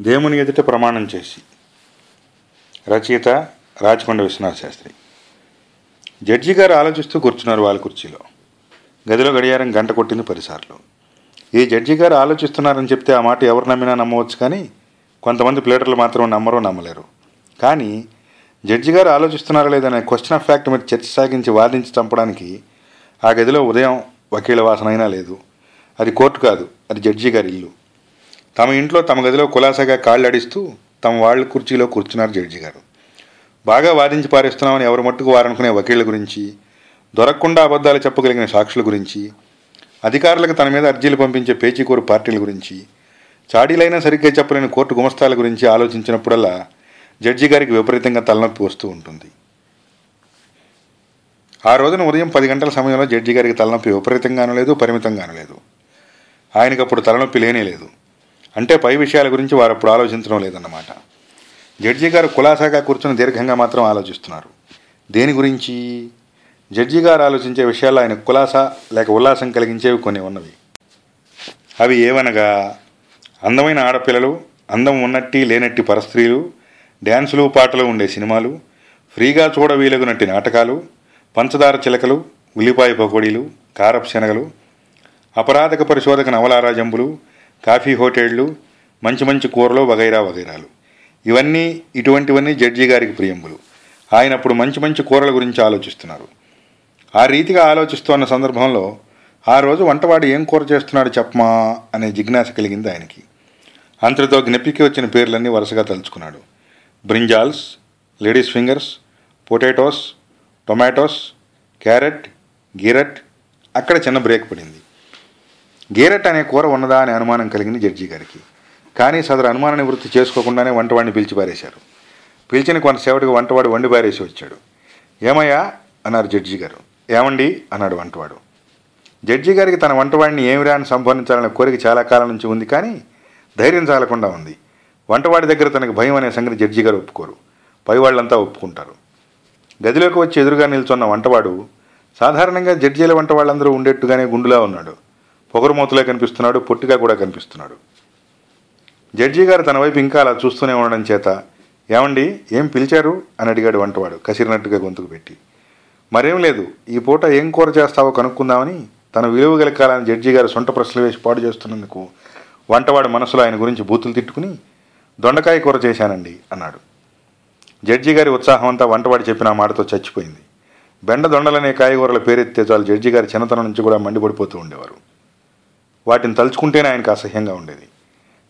దేవుని ఎదుట ప్రమాణం చేసి రచయిత రాచకొండ విశ్వనాథ శాస్త్రి. జడ్జి గారు ఆలోచిస్తూ కూర్చున్నారు వాళ్ళ కుర్చీలో. గదిలో గడియారం గంట కొట్టింది పదిసార్లు ఈ జడ్జి గారు ఆలోచిస్తున్నారని చెప్తే ఆ మాట ఎవరు నమ్మినా నమ్మవచ్చు కానీ కొంతమంది ప్లేటర్లు మాత్రం నమ్మరో నమ్మలేరు. కానీ జడ్జి గారు ఆలోచిస్తున్నారా లేదనే క్వశ్చన్ ఆఫ్ ఫ్యాక్ట్ మీద చర్చ సాగించి వాదించి చంపడానికి ఆ గదిలో ఉదయం వకీల వాసన అయినా లేదు. అది కోర్టు కాదు అది జడ్జి గారి ఇల్లు. తమ ఇంట్లో తమ గదిలో కులాసాగా కాళ్ళు అడిస్తూ తమ వాళ్ళ కుర్చీలో కూర్చున్నారు జడ్జి గారు. బాగా వాదించి పారేస్తున్నామని ఎవరు మట్టుకు వారనుకునే వకీళ్ళ గురించి దొరకకుండా అబద్ధాలు చెప్పగలిగిన సాక్షుల గురించి అధికారులకు తన మీద అర్జీలు పంపించే పేచీకూరు పార్టీల గురించి చాడీలైనా సరిగ్గా చెప్పలేని కోర్టు గుమస్తాల గురించి ఆలోచించినప్పుడల్లా జడ్జి గారికి విపరీతంగా తలనొప్పి వస్తూ ఉంటుంది. ఆ రోజున ఉదయం పది గంటల సమయంలో జడ్జి గారికి తలనొప్పి విపరీతంగానూ లేదు పరిమితంగానూ లేదు. ఆయనకప్పుడు తలనొప్పి లేనే లేదు. అంటే పై విషయాల గురించి వారు అప్పుడు ఆలోచించడం లేదన్నమాట. జడ్జి గారు కులాసాగా కూర్చొని దీర్ఘంగా మాత్రం ఆలోచిస్తున్నారు. దేని గురించి? జడ్జి గారు ఆలోచించే విషయాల్లో ఆయన కులాస లేక ఉల్లాసం కలిగించేవి కొన్ని ఉన్నవి. అవి ఏవనగా అందమైన ఆడపిల్లలు అందం ఉన్నట్టి లేనట్టి పరస్త్రీలు డ్యాన్సులు పాటలు ఉండే సినిమాలు ఫ్రీగా చూడవీలగునట్టి నాటకాలు పంచదార చిలకలు ఉల్లిపాయ పకోడీలు కారపు శనగలు అపరాధక పరిశోధక నవలారాజంబులు కాఫీ హోటళ్ళు మంచి మంచి కూరలు వగైరా వగైరాలు. ఇవన్నీ ఇటువంటివన్నీ జడ్జి గారికి ప్రియంబులు. ఆయన అప్పుడు మంచి మంచి కూరల గురించి ఆలోచిస్తున్నారు. ఆ రీతిగా ఆలోచిస్తున్న సందర్భంలో ఆ రోజు వంటవాడు ఏం కూర చేస్తున్నాడు చెప్పమా అనే జిజ్ఞాస కలిగింది ఆయనకి. అంతటితో జ్ఞప్తికి వచ్చిన పేర్లన్నీ వరుసగా తలుచుకున్నాడు. Brinjals ladies fingers potatoes tomatoes carrot గీరట్ అక్కడ చిన్న బ్రేక్ పడింది. గేరెట్ అనే కూర ఉన్నదా అనే అనుమానం కలిగింది జడ్జి గారికి. కానీ సదరు అనుమాన నివృత్తి చేసుకోకుండానే వంటవాడిని పిలిచి పారేశారు. పిలిచిన కొంతసేపటికి వంటవాడు వండి పారేసి వచ్చాడు. ఏమయ్యా? అన్నారు జడ్జి గారు. ఏమండి? అన్నాడు వంటవాడు. జడ్జి గారికి తన వంటవాడిని ఏమిరా అని సంపాదించాలనే కోరిక చాలా కాలం నుంచి ఉంది కానీ ధైర్యం చాలకుండా ఉంది. వంటవాడి దగ్గర తనకు భయం అనే సంగతి జడ్జి గారు ఒప్పుకోరు. పై వాళ్ళంతా ఒప్పుకుంటారు. గదిలోకి వచ్చి ఎదురుగా నిల్చున్న వంటవాడు సాధారణంగా జడ్జీల వంట వాళ్ళందరూ ఉండేట్టుగానే గుండులా ఉన్నాడు. పొగరుమూతలే కనిపిస్తున్నాడు పొట్టిగా కూడా కనిపిస్తున్నాడు. జడ్జి గారు తన వైపు ఇంకా అలా చూస్తూనే ఉండడం చేత ఏమండి ఏం పిలిచారు? అని అడిగాడు వంటవాడు కసిరినట్టుగా గొంతుకు పెట్టి. మరేం లేదు ఈ పూట ఏం కూర చేస్తావో కనుక్కుందామని తన విలువ గెలకాలని జడ్జి గారు సొంట ప్రశ్నలు వేసి పాడు చేస్తున్నందుకు వంటవాడు మనసులో ఆయన గురించి బూతులు తిట్టుకుని దొండకాయ కూర చేశానండి అన్నాడు. జడ్జి గారి ఉత్సాహం అంతా వంటవాడి చెప్పిన మాటతో చచ్చిపోయింది. బెండ దొండలనే కాయగూరల పేరెత్తే చాలు జడ్జి గారి చిన్నతనం నుంచి కూడా మండిపడిపోతూ ఉండేవారు. వాటిని తలుచుకుంటేనే ఆయనకు అసహ్యంగా ఉండేది.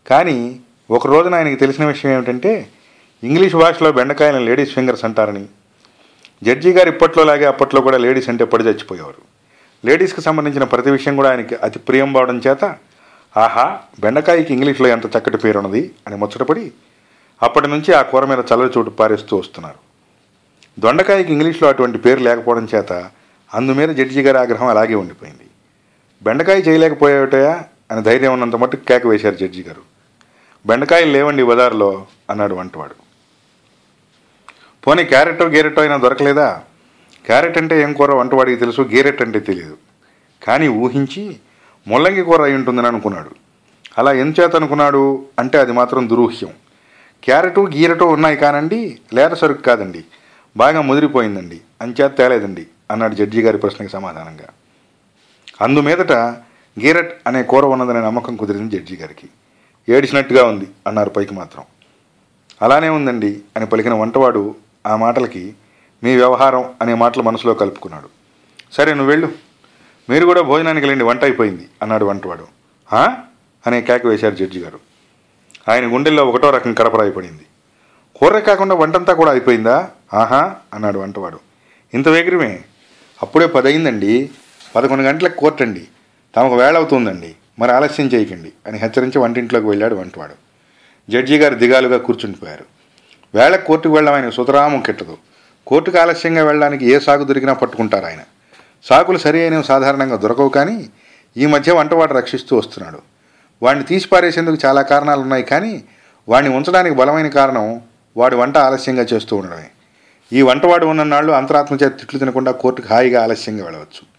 కానీ ఒక రోజున ఆయనకి తెలిసిన విషయం ఏమిటంటే ఇంగ్లీష్ భాషలో బెండకాయలను లేడీస్ ఫింగర్స్ అంటారని. జడ్జి గారు ఇప్పట్లో లాగే అప్పట్లో కూడా లేడీస్ అంటే పడి చచ్చిపోయేవారు. లేడీస్కి సంబంధించిన ప్రతి విషయం కూడా ఆయనకి అతి ప్రియం అవడం చేత ఆహా బెండకాయకి ఇంగ్లీష్లో ఎంత చక్కటి పేరు ఉన్నది అని ముచ్చటపడి అప్పటి నుంచి ఆ కూర మీద చల్లచూటు పారేస్తూ వస్తున్నారు. దొండకాయకి ఇంగ్లీష్లో అటువంటి పేరు లేకపోవడం చేత అందుమీద జడ్జి గారి ఆగ్రహం అలాగే ఉండిపోయింది. బెండకాయ చేయలేకపోయావుటయా అని ధైర్యం ఉన్నంత మట్టుకు కేక వేశారు జడ్జి గారు. బెండకాయలు లేవండి బజార్లో అన్నాడు వంటవాడు. పోనీ క్యారెట్టో గీరెట్టో అయినా దొరకలేదా? క్యారెట్ అంటే ఏం కూర వంటవాడికి తెలుసు గీరెట్ అంటే తెలియదు. కానీ ఊహించి ముల్లంగి కూర అయి ఉంటుందని అనుకున్నాడు. అలా ఎంచేత అనుకున్నాడు అంటే అది మాత్రం దురూహ్యం. క్యారెటు గీరెటో ఉన్నాయి కానండి లేత సరుకు కాదండి. బాగా ముదిరిపోయిందండి. అంచేత తేలేదండి అన్నాడు జడ్జి గారి ప్రశ్నకి సమాధానంగా. అందుమీదట గీరట్ అనే కూర ఉన్నదనే నమ్మకం కుదిరింది జడ్జి గారికి. ఏడిచినట్టుగా ఉంది అన్నారు పైకి మాత్రం. అలానే ఉందండి అని పలికిన వంటవాడు ఆ మాటలకి మీ వ్యవహారం అనే మాటలు మనసులో కలుపుకున్నాడు. సరే నువ్వు వెళ్ళు. మీరు కూడా భోజనానికి వెళ్ళండి వంట అయిపోయింది అన్నాడు వంటవాడు. హా? అనే కేక వేశారు జడ్జి గారు. ఆయన గుండెల్లో ఒకటో రకం కడపరాయి పడింది కూర కాకుండా వంటంతా కూడా అయిపోయిందా? ఆహా అన్నాడు వంటవాడు. ఇంత వేగరమే? అప్పుడే పది అయిందండి పదకొండు గంటలకు కోర్టు అండి తమకు వేళవుతుందండి మరి ఆలస్యం చేయకండి అని హెచ్చరించి వంటింట్లోకి వెళ్ళాడు వంటవాడు. జడ్జి గారు దిగాలుగా కూర్చుండిపోయారు. వేళ కోర్టుకు వెళ్ళడం ఆయన సుతరామం కిట్టదు. కోర్టుకు ఆలస్యంగా వెళ్ళడానికి ఏ సాగు దొరికినా పట్టుకుంటారు ఆయన. సాకులు సరి అయినవి సాధారణంగా దొరకవు కానీ ఈ మధ్య వంటవాడు రక్షిస్తూ వస్తున్నాడు. వాడిని తీసి పారేసేందుకు చాలా కారణాలు ఉన్నాయి కానీ వాడిని ఉంచడానికి బలమైన కారణం వాడి వంట ఆలస్యంగా చేస్తూ ఉండడమే. ఈ వంటవాడు ఉన్న నాళ్ళు అంతరాత్మ చేత తిట్లు తినకుండా కోర్టుకు హాయిగా ఆలస్యంగా వెళ్ళవచ్చు.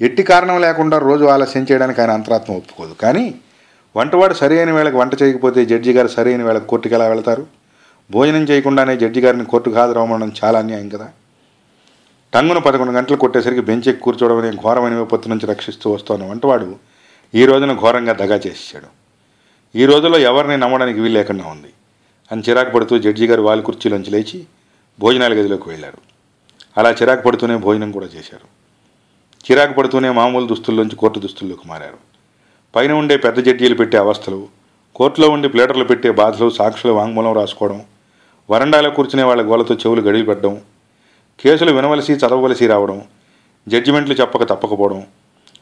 ఎట్టి కారణం లేకుండా రోజు ఆలస్యం చేయడానికి ఆయన అంతరాత్మ ఒప్పుకోదు. కానీ వంటవాడు సరి అయిన వేళకు వంట చేయకపోతే జడ్జి గారు సరైన వేళకు కోర్టుకు ఎలా వెళతారు? భోజనం చేయకుండానే జడ్జి గారిని కోర్టుకు హాజరవ్వడం చాలా అన్యాయం కదా. టంగును పదకొండు గంటలు కొట్టేసరికి బెంచ్ ఎక్కి కూర్చోవడం అనే ఘోరమైన విపత్తు నుంచి రక్షిస్తూ వస్తున్న వంటవాడు ఈ రోజున ఘోరంగా దగా చేసాడు ఈ రోజుల్లో ఎవరిని నమ్మడానికి వీలు లేకుండా ఉంది. అని చిరాకు పడుతూ జడ్జి గారు వాళ్ళ కుర్చీలోంచి లేచి భోజనాల గదిలోకి వెళ్ళారు. అలా చిరాకు పడుతూనే భోజనం కూడా చేశారు. చిరాకు పడుతూనే మామూలు దుస్తుల్లోంచి కోర్టు దుస్తుల్లోకి మారారు. పైన ఉండే పెద్ద జడ్జీలు పెట్టే అవస్థలు కోర్టులో ఉండి ప్లేటర్లు పెట్టే బాధలు సాక్షుల వాంగ్మూలం రాసుకోవడం వరండాలో కూర్చునే వాళ్ళ గోలతో చెవులు గడిలు పెట్టడం కేసులు వినవలసి చదవవలసి రావడం జడ్జిమెంట్లు చెప్పక తప్పకపోవడం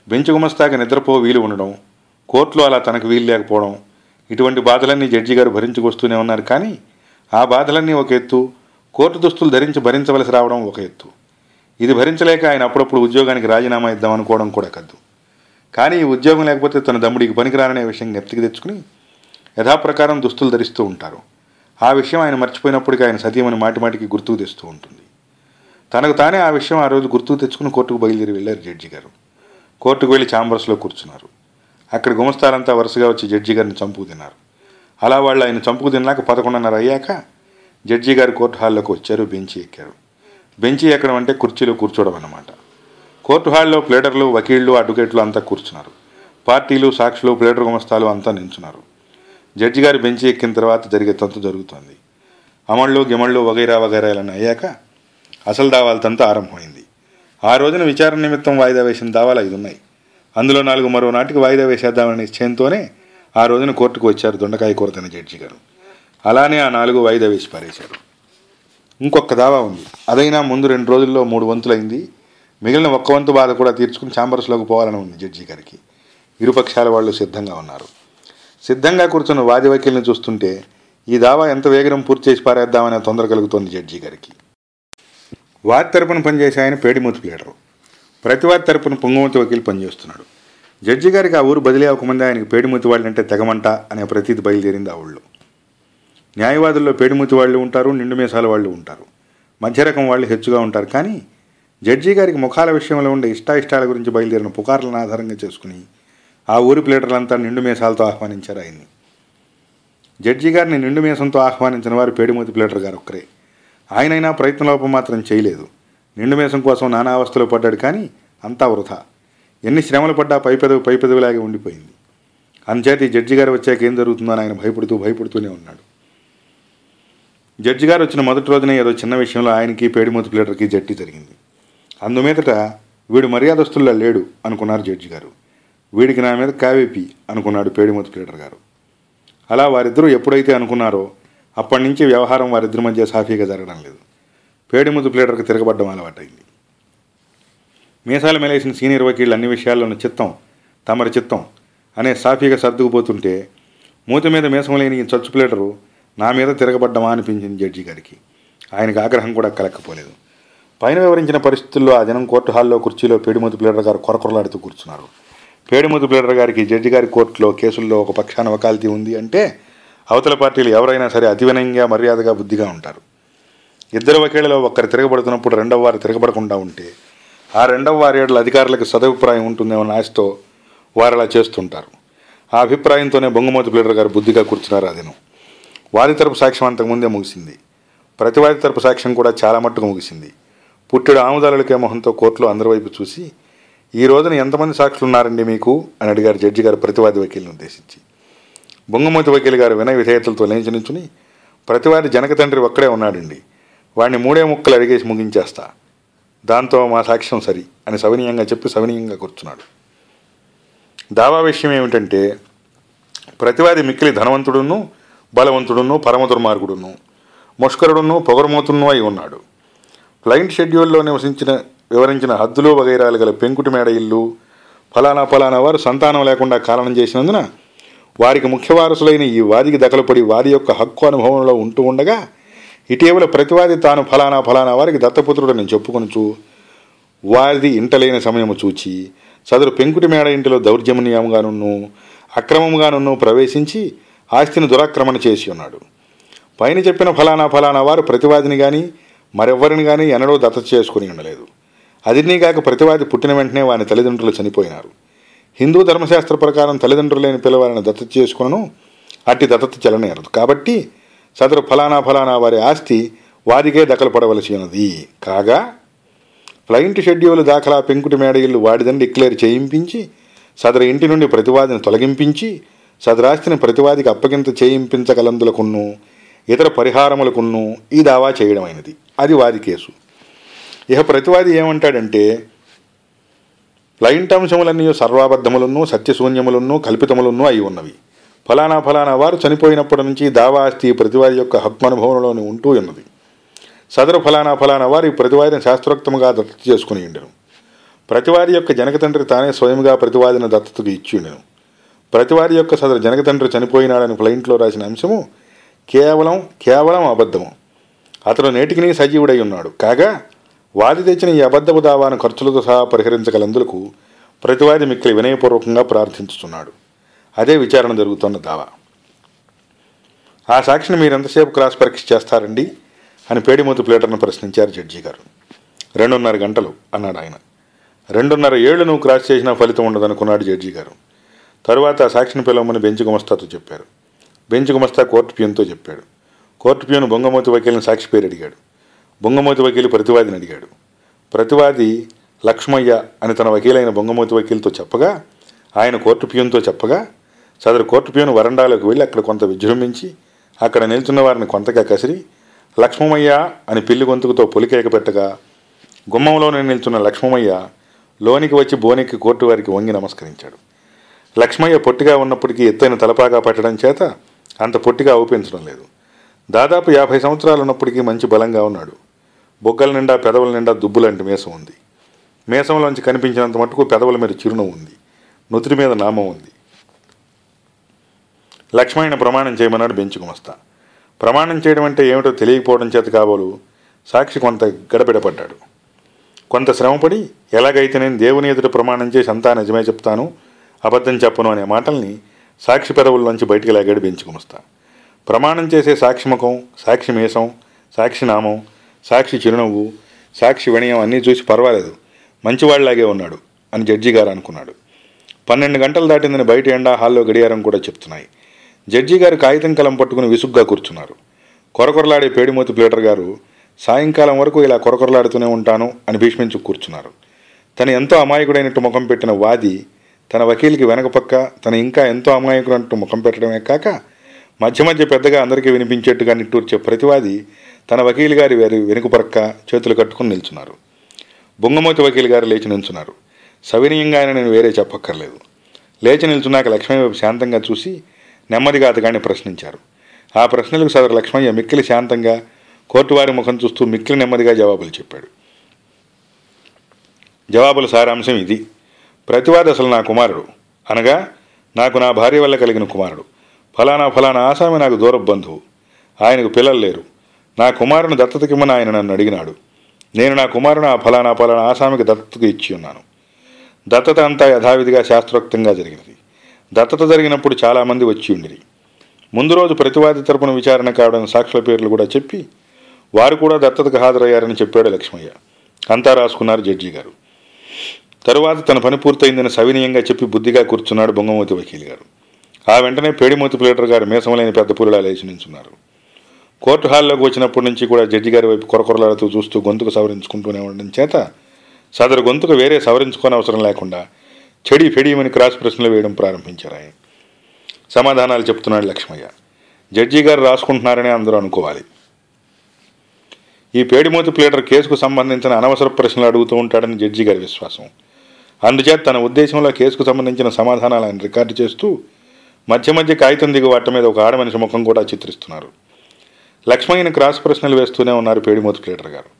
బెంచ్ గుమస్తాకి నిద్రపో వీలు ఉండడం కోర్టులో అలా తనకు వీలు లేకపోవడం ఇటువంటి బాధలన్నీ జడ్జి గారు భరించుకొస్తూనే ఉన్నారు. కానీ ఆ బాధలన్నీ ఒక ఎత్తు కోర్టు దుస్తులు ధరించి భరించవలసి రావడం ఒక ఎత్తు. ఇది భరించలేక ఆయన అప్పుడప్పుడు ఉద్యోగానికి రాజీనామా ఇద్దాం అనుకోవడం కూడా కద్దు. కానీ ఈ ఉద్యోగం లేకపోతే తన దమ్ముడికి పనికిరాననే విషయం జ్ఞప్తికి తెచ్చుకుని యథాప్రకారం దుస్తులు ధరిస్తూ ఉంటారు. ఆ విషయం ఆయన మర్చిపోయినప్పటికీ ఆయన సతీమని మాటిమాటికి గుర్తుకు తెస్తూ ఉంటుంది. తనకు తానే ఆ విషయం ఆ రోజు గుర్తుకు తెచ్చుకుని కోర్టుకు బయలుదేరి వెళ్ళారు జడ్జి గారు. కోర్టుకు వెళ్ళి ఛాంబర్స్లో కూర్చున్నారు. అక్కడ గుమస్తారంతా వరుసగా వచ్చి జడ్జి గారిని చంపుకు తిన్నారు. అలా వాళ్ళు ఆయన చంపుకు తిన్నాక పదకొండున్నర అయ్యాక జడ్జి గారు కోర్టు హాల్లోకి వచ్చారు బెంచి ఎక్కారు. బెంచి ఎక్కడం అంటే కుర్చీలో కూర్చోవడం అన్నమాట. కోర్టు హాల్లో ప్లేటర్లు వకీళ్ళు అడ్వకేట్లు అంతా కూర్చున్నారు. పార్టీలు సాక్షులు ప్లేటర్ గుమస్తాలు అంతా నించున్నారు. జడ్జి గారు బెంచి ఎక్కిన తర్వాత జరిగే తంతు జరుగుతోంది. అమళ్ళు గిమళ్ళు వగైరా వగైరాలని అయ్యాక అసలు దావాల తంతు ఆరంభమైంది. ఆ రోజున విచారణ నిమిత్తం వాయిదా వేసిన దావాలు ఐదు ఉన్నాయి అందులో నాలుగు మరో నాటికి వాయిదా వేసేద్దామని నిశ్చయంతోనే ఆ రోజున కోర్టుకు వచ్చారు దొండకాయ కొరతన జడ్జి గారు. అలానే ఆ నాలుగు వాయిదా వేసి పారేశారు. ఇంకొక దావా ఉంది. అదైనా ముందు రెండు రోజుల్లో మూడు వంతులైంది. మిగిలిన ఒక్క వంతు బాధ కూడా తీర్చుకుని ఛాంబర్స్లోకి పోవాలని ఉంది జడ్జి గారికి. ఇరుపక్షాల వాళ్ళు సిద్ధంగా ఉన్నారు. సిద్ధంగా కూర్చున్న వాది వకీల్ని చూస్తుంటే ఈ దావా ఎంత వేగం పూర్తి చేసి పారేద్దామనే తొందర కలుగుతోంది జడ్జి గారికి. వారి తరపున పనిచేసే ఆయన పేడిమూతి ప్లేడరు ప్రతివాది తరపున పొంగుమూతి వకీలు పనిచేస్తున్నాడు. జడ్జి గారికి ఆ ఊరు బదిలీ అవ్వకముందే ఆయనకి పేడిమూతి వాళ్ళంటే తెగమంట అనే ప్రతీతి బయలుదేరింది ఆ ఊళ్ళో. న్యాయవాదుల్లో పేడిమూతి వాళ్ళు ఉంటారు నిండు మీసాల వాళ్ళు ఉంటారు. మధ్యరకం వాళ్ళు హెచ్చుగా ఉంటారు. కానీ జడ్జి గారికి ముఖాల విషయంలో ఉండే ఇష్టాయిష్టాల గురించి బయలుదేరిన పుకార్లను ఆధారంగా చేసుకుని ఆ ఊరి ప్లేటర్లంతా నిండు మీసాలతో ఆహ్వానించారు ఆయన్ని. జడ్జి గారిని నిండు మీసంతో ఆహ్వానించిన వారు పేడిమూతి ప్లేటర్ గారు ఒక్కరే. ఆయనైనా ప్రయత్నలోపం మాత్రం చేయలేదు. నిండు మీసం కోసం నానా అవస్థలో పడ్డాడు కానీ అంతా వృధా. ఎన్ని శ్రమలు పడ్డా పై పెదవి పై పెదవిలాగే ఉండిపోయింది. అంచేతి జడ్జి గారు వచ్చాక ఏం జరుగుతుందో ఆయన భయపడుతూ భయపడుతూనే ఉన్నాడు. జడ్జి గారు వచ్చిన మొదటి రోజునే ఏదో చిన్న విషయంలో ఆయనకి పేడిమూతి ప్లేటర్కి జట్టి జరిగింది. అందుమీదట వీడు మర్యాదస్తుల్లో లేడు అనుకున్నారు జడ్జి గారు. వీడికి నా మీద కావేపి అనుకున్నాడు పేడిమూతి ప్లేటర్ గారు. అలా వారిద్దరూ ఎప్పుడైతే అనుకున్నారో అప్పటి నుంచి వ్యవహారం వారిద్దరి మధ్య సాఫీగా జరగడం లేదు. పేడిముద్దు ప్లేటర్కి తిరగబడ్డం అలవాటైంది. మీసాలు మెలేసిన సీనియర్ వకీళ్ళు అన్ని విషయాల్లోనూ చిత్తం తమరి చిత్తం అనే సాఫీగా సర్దుకుపోతుంటే మూత మీద మీసం లేని చచ్చు ప్లేటరు నా మీద తిరగబడ్డమా అనిపించింది జడ్జి గారికి. ఆయనకు ఆగ్రహం కూడా కలక్కపోలేదు. పైన వివరించిన పరిస్థితుల్లో ఆ దినం కోర్టు హాల్లో కుర్చీలో పేడిమూతి ప్లేడర్ గారు కొరకొరలాడుతూ కూర్చున్నారు. పేడిమూతి ప్లేడర్ గారికి జడ్జి గారి కోర్టులో కేసుల్లో ఒక పక్షాన వకాల్తీ ఉంది అంటే అవతల పార్టీలు ఎవరైనా సరే అతివినయంగా మర్యాదగా బుద్ధిగా ఉంటారు. ఇద్దరు వకీళ్ళలో ఒకరు తిరగబడుతున్నప్పుడు రెండవ వారు తిరగబడకుండా ఉంటే ఆ రెండవ వారి ఏళ్ళ అధికారులకు సదభిప్రాయం ఉంటుందేమో ఆశతో వారు అలా చేస్తుంటారు. ఆ అభిప్రాయంతోనే బొంగుమూతి ప్లేడర్ గారు బుద్ధిగా కూర్చున్నారు ఆ దినం. వారి తరపు సాక్ష్యం అంతకుముందే ముగిసింది. ప్రతివాది తరపు సాక్ష్యం కూడా చాలా మట్టుకు ముగిసింది. పుట్టెడు ఆముదాలకే మొహంతో కోర్టులో అందరి వైపు చూసి ఈ రోజున ఎంతమంది సాక్షులు ఉన్నారండి మీకు? అని అడిగారు జడ్జి గారు ప్రతివాది వకీల్ని ఉద్దేశించి. బొంగమూతి వకీల్ గారు వినయ విధేయతలతో లేచి నించుని ప్రతివాది జనక తండ్రి ఒక్కడే ఉన్నాడండి. వాడిని మూడే ముక్కలు అడిగేసి ముగించేస్తా. దాంతో మా సాక్ష్యం సరి అని సవనీయంగా చెప్పి సవనీయంగా కూర్చున్నాడు. దావా విషయం ఏమిటంటే ప్రతివాది మిక్కిలి ధనవంతుడును బలవంతుడును పరమ దుర్మార్గుడును ముష్కరుడును పొగరమోతును అయి ఉన్నాడు. క్లయింట్ షెడ్యూల్లో నివసించిన వివరించిన హద్దులు వగైరాలు గల పెంకుటి మేడ ఇల్లు ఫలానా ఫలానా వారు సంతానం లేకుండా కారణం చేసినందున వారికి ముఖ్య వారసులైన ఈ వాదికి దకలుపడి వారి యొక్క హక్కు అనుభవంలో ఉంటూ ఉండగా ఇటీవల ప్రతివాది తాను ఫలానా ఫలానా వారికి దత్తపుత్రుడని చెప్పుకొనుచు వారిది ఇంటలేని సమయము చూచి సదరు పెంకుటి మేడ ఇంటిలో దౌర్జన్యంగానున్ను అక్రమంగానున్ను ప్రవేశించి ఆస్తిని దురాక్రమణ చేసి ఉన్నాడు. పైన చెప్పిన ఫలానా ఫలానా వారు ప్రతివాదిని కానీ మరెవ్వరిని కానీ ఎన్నడూ దత్త చేసుకుని ఉండలేదు. అదినీగాక ప్రతివాది పుట్టిన వెంటనే వాని తల్లిదండ్రులు చనిపోయినారు. హిందూ ధర్మశాస్త్ర ప్రకారం తల్లిదండ్రులు లేని పిల్లవారిని దత్తత చేసుకును అట్టి దత్తత చెలనేరదు. కాబట్టి సదరు ఫలానా ఫలానా వారి ఆస్తి వారికే దఖలు పడవలసి ఉన్నది. కాగా ఫ్లైంట్ షెడ్యూల్ దాఖలా పెంకుటి మేడ ఇల్లు వాడిదని డిక్లేర్ చేయింపించి సదరు ఇంటి నుండి ప్రతివాదిని తొలగింపించి సదరాస్తిని ప్రతివాదికి అప్పగింత చేయింపించగలందులకున్ను ఇతర పరిహారములకున్ను ఈ దావా చేయడమైనది. అది వాది కేసు. ఇహ ప్రతివాది ఏమంటాడంటే లైంట్ సర్వాబద్ధములను సత్యశూన్యములను కల్పితములను అయి ఉన్నవి. ఫలానా ఫలానా వారు చనిపోయినప్పటి నుంచి దావా ఆస్తి ప్రతివాది యొక్క హక్మనుభవంలోని ఉంటూ ఉన్నది. సదరు ఫలానా ఫలానా వారు ఈ ప్రతివాదిని శాస్త్రోక్తముగా దత్తత చేసుకుని ఉండెను. ప్రతివాది యొక్క జనక తండ్రి తానే స్వయంగా ప్రతివాదిని దత్తతకు ఇచ్చి ఉండెను. ప్రతివారి యొక్క సదరు జనక తండ్రి చనిపోయినాడని ఫ్లైంట్లో రాసిన అంశము కేవలం కేవలం అబద్ధము. అతడు నేటికి సజీవుడై ఉన్నాడు. కాగా వాది తెచ్చిన ఈ అబద్ధపు దావాను ఖర్చులతో సహా పరిహరించగలందులకు ప్రతివాది మిక్కిలి వినయపూర్వకంగా ప్రార్థించుతున్నాడు అదే విచారణ జరుగుతున్న దావా. ఆ సాక్షిని మీరు ఎంతసేపు క్రాస్ పరీక్ష చేస్తారండి? అని పేడిమూతి ప్లేటర్ను ప్రశ్నించారు జడ్జి గారు. రెండున్నర గంటలు అన్నాడు ఆయన రెండున్నర ఏళ్ళు నువ్వు క్రాస్ చేసినా ఫలితం ఉండదనుకున్నాడు జడ్జి గారు. తరువాత సాక్షిని పిలవమని బెంచ్ గుమస్తాతో చెప్పారు. బెంచ్ గుమస్తా కోర్టు ప్యూన్తో చెప్పాడు. కోర్టు ప్యూన్ బొంగమూతి వకీల్ని సాక్షి పేరు అడిగాడు. బొంగమూతి వకీలు ప్రతివాదిని అడిగాడు. ప్రతివాది లక్ష్మయ్య అని తన వకీలైన బొంగమూతి వకీలతో చెప్పగా ఆయన కోర్టు ప్యూన్తో చెప్పగా సదరు కోర్టు ప్యూన్ వరండాలోకి వెళ్ళి అక్కడ కొంత విజృంభించి అక్కడ నిల్చున్న వారిని కొంతగా కసిరి లక్ష్మమయ్య అని పిల్లి గొంతుకుతో పొలికేక పెట్టగా గుమ్మంలోనే నిల్చున్న లక్ష్మమయ్య లోనికి వచ్చి బోనికి కోర్టు వారికి వంగి నమస్కరించాడు. లక్ష్మయ్య పొట్టిగా ఉన్నప్పటికీ ఎత్తైన తలపాగా పట్టడం చేత అంత పొట్టిగా ఊపించడం లేదు. దాదాపు యాభై సంవత్సరాలు ఉన్నప్పటికీ మంచి బలంగా ఉన్నాడు. బొగ్గల నిండా పెదవుల నిండా దుబ్బులాంటి మేసం ఉంది. మేసంలోంచి కనిపించినంత మటుకు పెదవుల మీద చిరునవ్వు ఉంది. నుతిరి మీద నామం ఉంది. లక్ష్మయ్యను ప్రమాణం చేయమన్నాడు బెంచ్ గుమస్తా ప్రమాణం చేయడం అంటే ఏమిటో తెలియకపోవడం చేత కాబోలు సాక్షి కొంత గడబిడపడ్డాడు. కొంత శ్రమపడి ఎలాగైతే నేను దేవుని ఎదుట ప్రమాణం చేసి అంతా నిజమే చెప్తాను అబద్ధం చెప్పను అనే మాటల్ని సాక్షి పెదవుల్లోంచి బయటికి లాగాడు బెంచ్ ప్రమాణం చేసే సాక్షి ముఖం సాక్షి మేషం సాక్షి నామం సాక్షి చిరునవ్వు సాక్షి వినయం అన్నీ చూసి పర్వాలేదు. మంచివాళ్ళాగే ఉన్నాడు అని జడ్జి గారు అనుకున్నాడు. పన్నెండు గంటలు దాటిందని బయట ఎండా హాల్లో గడియారం కూడా చెప్తున్నాయి. జడ్జి గారు కాగితం కలం పట్టుకుని విసుగ్గా కూర్చున్నారు. కొరకొరలాడే పేడిమూతి ప్లేటర్ గారు సాయంకాలం వరకు ఇలా కొరకొరలాడుతూనే ఉంటాను అని భీష్మించు కూర్చున్నారు. తను ఎంతో అమాయకుడైనట్టు ముఖం పెట్టిన వాది తన వకీల్కి వెనకపక్క తన తను ఇంకా ఎంతో అమాయకుడంటూ ముఖం పెట్టడమే కాక మధ్య మధ్య పెద్దగా అందరికీ వినిపించేట్టుగా నిట్టూర్చే ప్రతివాది తన వకీల్ గారి వారి వెనుకపరక్క చేతులు కట్టుకుని నిల్చున్నారు. బొంగమూతి వకీల్ గారు లేచి నిల్చున్నారు. సవినీయంగా ఆయన నేను వేరే చెప్పక్కర్లేదు. లేచి నిల్చున్నాక లక్ష్మయ్య వైపు శాంతంగా చూసి నెమ్మదిగా అతగాన్ని ప్రశ్నించారు. ఆ ప్రశ్నలకు సదరు లక్ష్మయ్య మిక్కిలి శాంతంగా కోర్టువారి ముఖం చూస్తూ మిక్కిలి నెమ్మదిగా జవాబులు చెప్పాడు. జవాబుల సారాంశం ఇది. ప్రతివాది అసలు నా కుమారుడు. అనగా నాకు నా భార్య వల్ల కలిగిన కుమారుడు. ఫలానా ఫలానా ఆసామి నాకు దూర బంధువు. ఆయనకు పిల్లలు లేరు. నా కుమారుని దత్తతకిమ్మని ఆయన నన్ను అడిగినాడు. నేను నా కుమారుని ఆ ఫలానా ఫలానా ఆసామికి దత్తతకు ఇచ్చి ఉన్నాను. దత్తత అంతా యథావిధిగా శాస్త్రోక్తంగా జరిగినది. దత్తత జరిగినప్పుడు చాలామంది వచ్చి ఉండిరి. ముందు రోజు ప్రతివాది తరపున విచారణ కావడం సాక్షుల పేర్లు కూడా చెప్పి వారు కూడా దత్తతకు హాజరయ్యారని చెప్పాడు లక్ష్మయ్య. అంతా రాసుకున్నారు జడ్జి గారు. తరువాత తన పని పూర్తయిందని సవినీయంగా చెప్పి బుద్ధిగా కూర్చున్నాడు బొంగమూతి వకీల్ గారు. ఆ వెంటనే పేడిమూతి ప్లేటర్ గారు మీసమలైన పెద్ద పురులా లేచి నించున్నారు. కోర్టు హాల్లోకి వచ్చినప్పటి నుంచి కూడా జడ్జి గారి వైపు కొరకొరలాడుతూ చూస్తూ గొంతుకు సవరించుకుంటూనే ఉండడం చేత సదరు గొంతుకు వేరే సవరించుకోని అవసరం లేకుండా చెడి ఫెడియమని క్రాస్ ప్రశ్నలు వేయడం ప్రారంభించారు ఆయన. సమాధానాలు చెప్తున్నాడు లక్ష్మయ్య. జడ్జి గారు రాసుకుంటున్నారని అందరూ అనుకోవాలి. ఈ పేడిమూతి ప్లేటర్ కేసుకు సంబంధించిన అనవసర ప్రశ్నలు అడుగుతూ ఉంటాడని జడ్జి గారి విశ్వాసం. అందుచేత తన ఉద్దేశంలో కేసుకు సంబంధించిన సమాధానాలను రికార్డు చేస్తూ మధ్య మధ్య కాగితం దిగు వాటి మీద ఒక ఆడమనిషి ముఖం కూడా చిత్రిస్తున్నారు. లక్ష్మయ్యను క్రాస్ ప్రశ్నలు వేస్తూనే ఉన్నారు పేడిమూతి ప్లేటర్ గారు.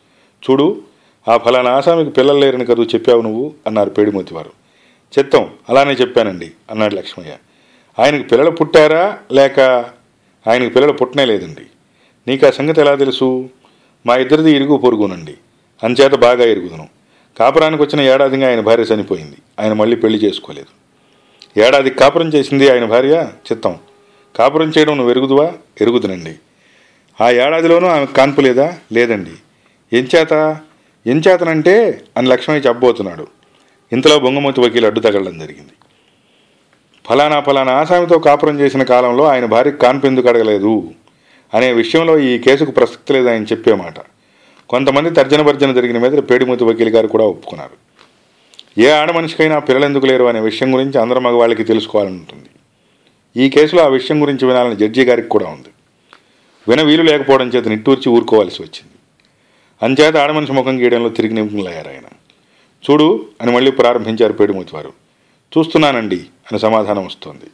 చూడు ఆ ఫలానా ఆసామికి పిల్లలు లేరని కదూ చెప్పావు నువ్వు అన్నారు పేడిమోతి వారు. చిత్తం అలానే చెప్పానండి అన్నాడు లక్ష్మయ్య. ఆయనకు పిల్లలు పుట్టారా లేక ఆయనకు పిల్లలు పుట్టనే లేదండి. నీకు ఆ సంగతి ఎలా తెలుసు? మా ఇద్దరిది ఇరుగు పొరుగునండి. అంచేత బాగా ఇరుగుదను. కాపురానికి వచ్చిన ఏడాదిగా ఆయన భార్య చనిపోయింది. ఆయన మళ్ళీ పెళ్ళి చేసుకోలేదు. ఏడాది కాపురం చేసింది ఆయన భార్య చిత్తం. కాపురం చేయడం నువ్వు ఎరుగుదువా? ఎరుగుదునండి. ఆ ఏడాదిలోనూ ఆమె కాన్పు లేదా? లేదండి. ఎంచేత ఎంచేతనంటే అని లక్ష్మయ్య చెప్పబోతున్నాడు. ఇంతలో బొంగమూతి వకీలు అడ్డు తగలడం జరిగింది. ఫలానా ఫలానా ఆసామితో కాపురం చేసిన కాలంలో ఆయన భార్య కాన్పు ఎందుకు అడగలేదు? అనే విషయంలో ఈ కేసుకు ప్రసక్తి లేదని ఆయన చెప్పే మాట కొంతమంది తర్జన భర్జన జరిగిన మీద పేడిమూతి వకీల్ గారు కూడా ఒప్పుకున్నారు. ఏ ఆడ మనిషికైనా పిల్లలు ఎందుకు లేరు అనే విషయం గురించి అందరు మగవాళ్ళకి తెలుసుకోవాలని ఉంటుంది. ఈ కేసులో ఆ విషయం గురించి వినాలని జడ్జి గారికి కూడా ఉంది. విన వీలు లేకపోవడం చేత నిట్టూర్చి ఊరుకోవాల్సి వచ్చింది. అంచేత ఆడమనిషి ముఖం గీయడంలో తిరిగి నిపుణులయ్యారు ఆయన. చూడు అని మళ్ళీ ప్రారంభించారు పేడిమూతి వారు. చూస్తున్నానండి అని సమాధానం వస్తుంది.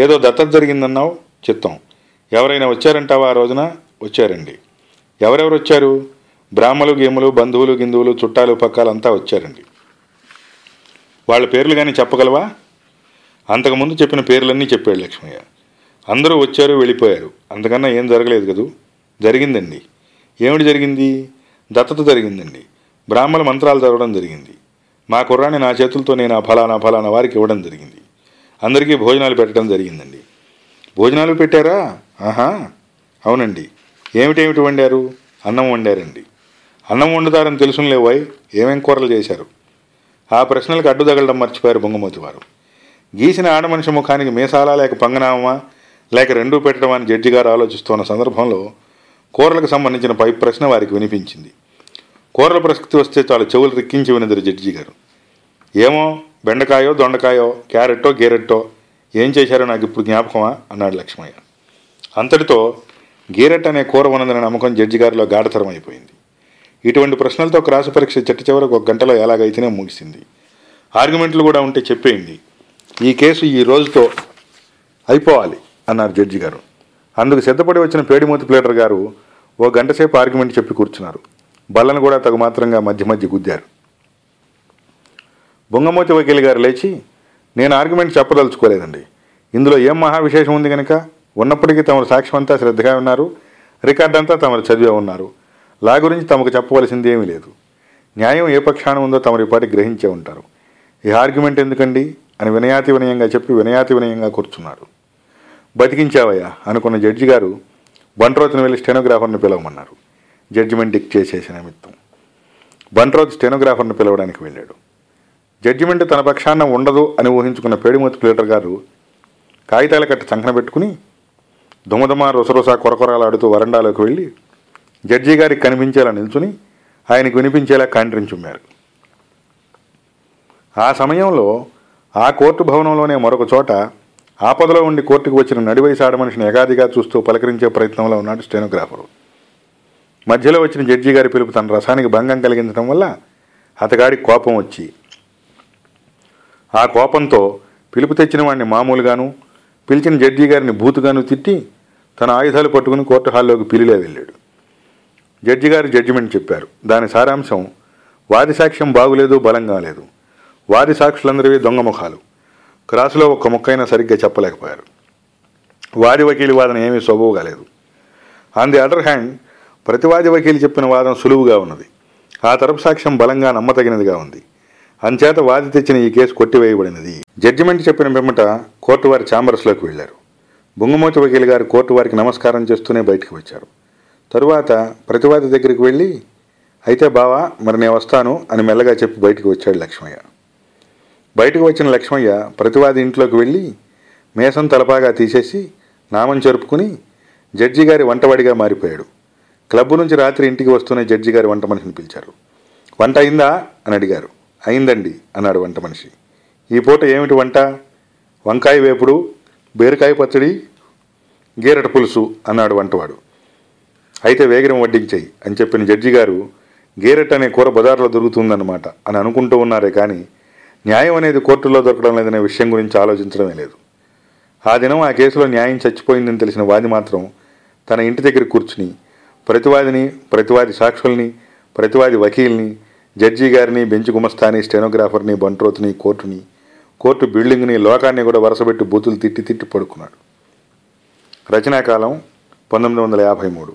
ఏదో దత్తత జరిగిందన్నావు? చిత్తం. ఎవరైనా వచ్చారంటావా ఆ రోజున? వచ్చారండి. ఎవరెవరు వచ్చారు? బ్రాహ్మలు గేములు బంధువులు గిందువులు చుట్టాలు పక్కాలు అంతా వచ్చారండి. వాళ్ళ పేర్లు కానీ చెప్పగలవా? అంతకుముందు చెప్పిన పేర్లన్నీ చెప్పాడు లక్ష్మయ్య. అందరూ వచ్చారు వెళ్ళిపోయారు. అంతకన్నా ఏం జరగలేదు కదూ? జరిగిందండి. ఏమిటి జరిగింది? దత్తత జరిగిందండి. బ్రాహ్మణ మంత్రాలు చదవడం జరిగింది. మా కుర్రాన్ని నా చేతులతో నేను ఆ ఫలానా ఫలానా వారికి ఇవ్వడం జరిగింది. అందరికీ భోజనాలు పెట్టడం జరిగిందండి. భోజనాలు పెట్టారా? ఆహా! అవునండి. ఏమిటేమిటి వండారు? అన్నం వండారండి. అన్నం వండుతారని తెలుసులేవాయ్ ఏమేం కూరలు చేశారు? ఆ ప్రశ్నలకు అడ్డు తగలడం మర్చిపోయారు బొంగమూతి వారు. గీసిన ఆడమనిషి ముఖానికి మీసాలా లేక పంగనామా లేక రెండూ పెట్టడం అని జడ్జి గారు ఆలోచిస్తున్న సందర్భంలో కూరలకు సంబంధించిన పై ప్రశ్న వారికి వినిపించింది. కూరల ప్రసక్తి వస్తే చాలు చెవులు రిక్కించి వినదురు జడ్జి గారు. ఏమో బెండకాయో దొండకాయో క్యారెట్టో గేరెట్టో ఏం చేశారో నాకు ఇప్పుడు జ్ఞాపకమా? అన్నాడు లక్ష్మయ్య. అంతటితో గీరెట్ అనే కూర ఉన్నదనే నమ్మకం జడ్జి గారిలో గాఢతరం అయిపోయింది ఇటువంటి ప్రశ్నలతో క్రాసు పరీక్ష చిట్ట చివరకు ఒక గంటలో ఎలాగైతేనే ముగిసింది. ఆర్గ్యుమెంట్లు కూడా ఉంటే చెప్పేయండి. ఈ కేసు ఈ రోజుతో అయిపోవాలి అన్నారు జడ్జి గారు. అందుకు సిద్ధపడి వచ్చిన పేడిమూతి ప్లేటర్ గారు ఓ గంట సేపు ఆర్గ్యుమెంట్ చెప్పి కూర్చున్నారు. బల్లను కూడా తగు మాత్రంగా మధ్య మధ్య గుద్దారు. బొంగమూతి వకీల్ గారు లేచి నేను ఆర్గ్యుమెంట్ చెప్పదలుచుకోలేదండి. ఇందులో ఏం మహా విశేషం ఉంది కనుక ఉన్నప్పటికీ తమరు సాక్ష్యం అంతా శ్రద్ధగా ఉన్నారు. రికార్డ్ అంతా తమరు చదివే ఉన్నారు. లా గురించి తమకు చెప్పవలసింది ఏమీ లేదు. న్యాయం ఏ పక్షాన ఉందో తమరు ఇప్పటి గ్రహించే ఉంటారు. ఈ ఆర్గ్యుమెంట్ ఎందుకండి? అని వినయాతి వినయంగా చెప్పి వినయాతి వినయంగా కూర్చున్నారు బతికించావయ్యా అనుకున్న జడ్జి గారు బంట్రోత్ని వెళ్ళి స్టెనోగ్రాఫర్ని పిలవమన్నారు. జడ్జిమెంట్ డిక్ చేసేసిన నిమిత్తం. బంట్రోత్ స్టెనోగ్రాఫర్ని పిలవడానికి వెళ్ళాడు. జడ్జిమెంట్ తన పక్షాన ఉండదు అని ఊహించుకున్న పేడిమూతి ప్లేటర్ గారు కాగితాల కట్టి చంకన పెట్టుకుని దుమదుమ రొసరొస కొరకొరలాడుతూ వరండాలోకి వెళ్ళి జడ్జి గారికి కనిపించేలా నిల్చుని ఆయనకు వినిపించేలా కాంట్రించుమ్మారు ఆ సమయంలో ఆ కోర్టు భవనంలోనే మరొక చోట ఆపదలో ఉండి కోర్టుకు వచ్చిన నడివయసు ఆడమనిషిని ఎగాదిగా చూస్తూ పలకరించే ప్రయత్నంలో ఉన్నాడు స్టెనోగ్రాఫరు. మధ్యలో వచ్చిన జడ్జి గారి పిలుపు తన రసానికి భంగం కలిగించడం వల్ల అతగాడి కోపం వచ్చి ఆ కోపంతో పిలుపు తెచ్చిన వాడిని మామూలుగాను పిలిచిన జడ్జి గారిని బూతుగాను తిట్టి తన ఆయుధాలు పట్టుకుని కోర్టు హాల్లోకి పిలిలే వెళ్ళాడు. జడ్జి గారు జడ్జిమెంట్ చెప్పారు. దాని సారాంశం వాది సాక్ష్యం బాగులేదు బలంగా లేదు వాది సాక్షులందరివి దొంగ ముఖాలు. క్రాసులో ఒక్క ముక్కైనా సరిగ్గా చెప్పలేకపోయారు. వాది వకీలి వాదన ఏమీ సొబవుగా కాలేదు. ఆన్ ది అదర్ హ్యాండ్ ప్రతివాది వకీలు చెప్పిన వాదన సులువుగా ఉన్నది. ఆ తరపు సాక్ష్యం బలంగా నమ్మతగినదిగా ఉంది. అంచేత వాది తెచ్చిన ఈ కేసు కొట్టివేయబడినది. జడ్జిమెంట్ చెప్పిన పిమ్మట కోర్టు వారి ఛాంబర్స్లోకి వెళ్ళారు బొంగుమూతి వకీల్ గారు కోర్టు వారికి నమస్కారం చేస్తూనే బయటికి వచ్చారు. తరువాత ప్రతివాది దగ్గరికి వెళ్ళి అయితే బావా మరి నేను వస్తాను అని మెల్లగా చెప్పి బయటకు వచ్చాడు లక్ష్మయ్య. బయటకు వచ్చిన లక్ష్మయ్య ప్రతివాది ఇంట్లోకి వెళ్ళి మేసం తలపాగా తీసేసి నామం జరుపుకుని జడ్జి గారి వంటవాడిగా మారిపోయాడు. క్లబ్ నుంచి రాత్రి ఇంటికి వస్తూనే జడ్జి గారి వంట మనిషిని పిలిచారు. వంట అయిందా? అని అడిగారు. అయిందండి అన్నాడు వంట మనిషి. ఈ పూట ఏమిటి వంట? వంకాయ వేపుడు బీరకాయ పచ్చడి గీరట పులుసు అన్నాడు వంటవాడు. అయితే వేగిరం వడ్డించేయి అని చెప్పిన జడ్జి గారు గేరెట్ అనే కూర బజార్లో దొరుకుతుందన్నమాట అని అనుకుంటూ ఉన్నారే కానీ న్యాయం అనేది కోర్టులో దొరకడం లేదనే విషయం గురించి ఆలోచించడమే లేదు. ఆ దినం ఆ కేసులో న్యాయం చచ్చిపోయిందని తెలిసిన వాది మాత్రం తన ఇంటి దగ్గర కూర్చుని ప్రతివాదిని ప్రతివాది సాక్షుల్ని ప్రతివాది వకీల్ని జడ్జి గారిని బెంచ్ గుమస్తాని స్టెనోగ్రాఫర్ని బంట్రోత్ని కోర్టుని కోర్టు బిల్డింగ్ని లోకాన్ని కూడా వరుసపెట్టి బూతులు తిట్టి తిట్టి పడుకున్నాడు. రచనాకాలం పంతొమ్మిది వందల యాభై మూడు.